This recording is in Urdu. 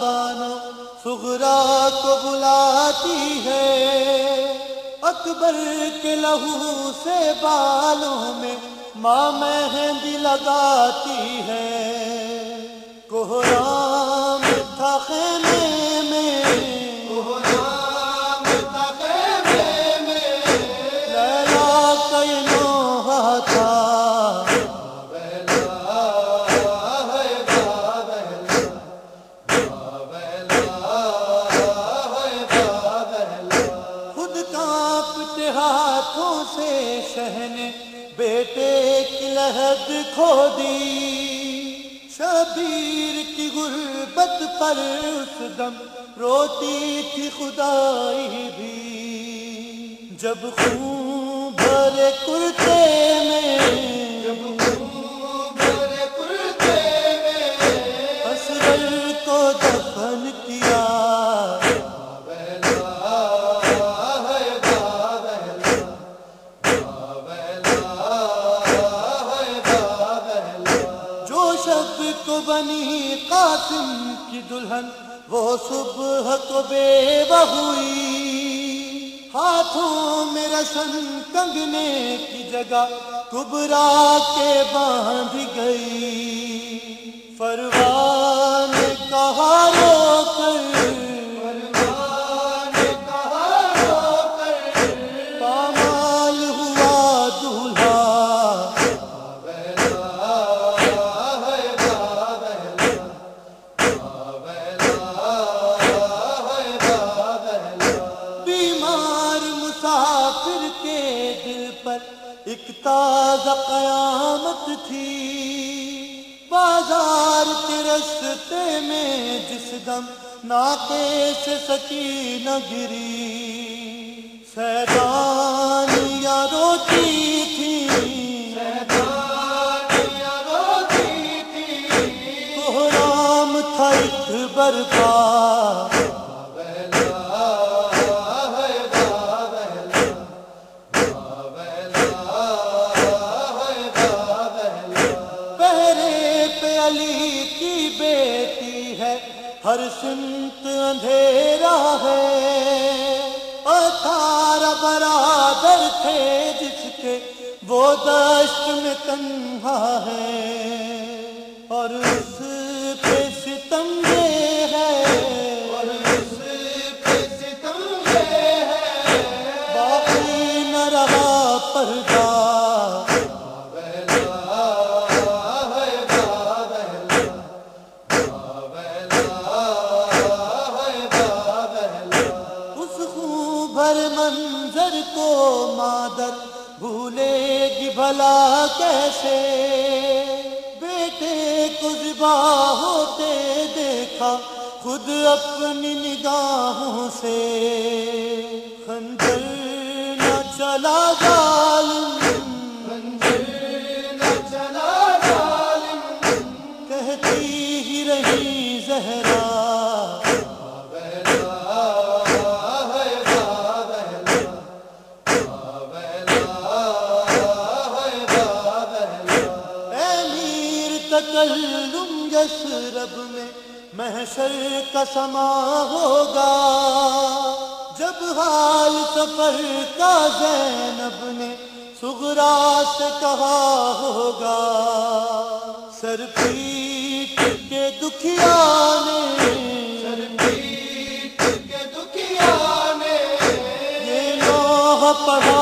بانو سغرا کو بلاتی ہے۔ اکبر کے لہو سے بالوں میں ماں مہندی لگاتی ہے۔ کوہرام تھا خیمہ ہاتھوں سے شہن بیٹے کی لہد کھو دی شبیر کی غربت پر اس دم روتی تھی خدائی بھی۔ جب خون بھرے کرتے میں کو بنی قاسم کی دلہن، وہ صبح کو بے ہوئی۔ ہاتھوں میں رسن کنگنے کی جگہ، کبرا کے باندھ گئی۔ فروان بیمار مسافر کے دل پر ایک تازہ قیامت تھی۔ بازار کے رستے میں جس دم ناکے سے سکینہ گری۔ سیدانیاں روتی تھی۔ روتی تھی۔ کوہرام تھا ایک برپا ہر سنت اندھیرا ہے۔ اٹھارہ برادر تھے جس کے وہ دشت میں تنہا ہے۔ اور اس پہ ستم یہ ہے۔ اور اس پہ ستم یہ ہے۔ باقی نہ رہا پردہ۔ کو مادر بھولے گی بھلا کیسے؟ بیٹے کو ذبا ہوتے دیکھا خود اپنی نگاہوں سے۔ ظلم یشرب میں محشر کا سما ہوگا۔ جب حال سفر کا زینب نے سغرا سے کہا ہوگا سر پیٹ کے دکھیا نے دکھیا نے یہ پڑھا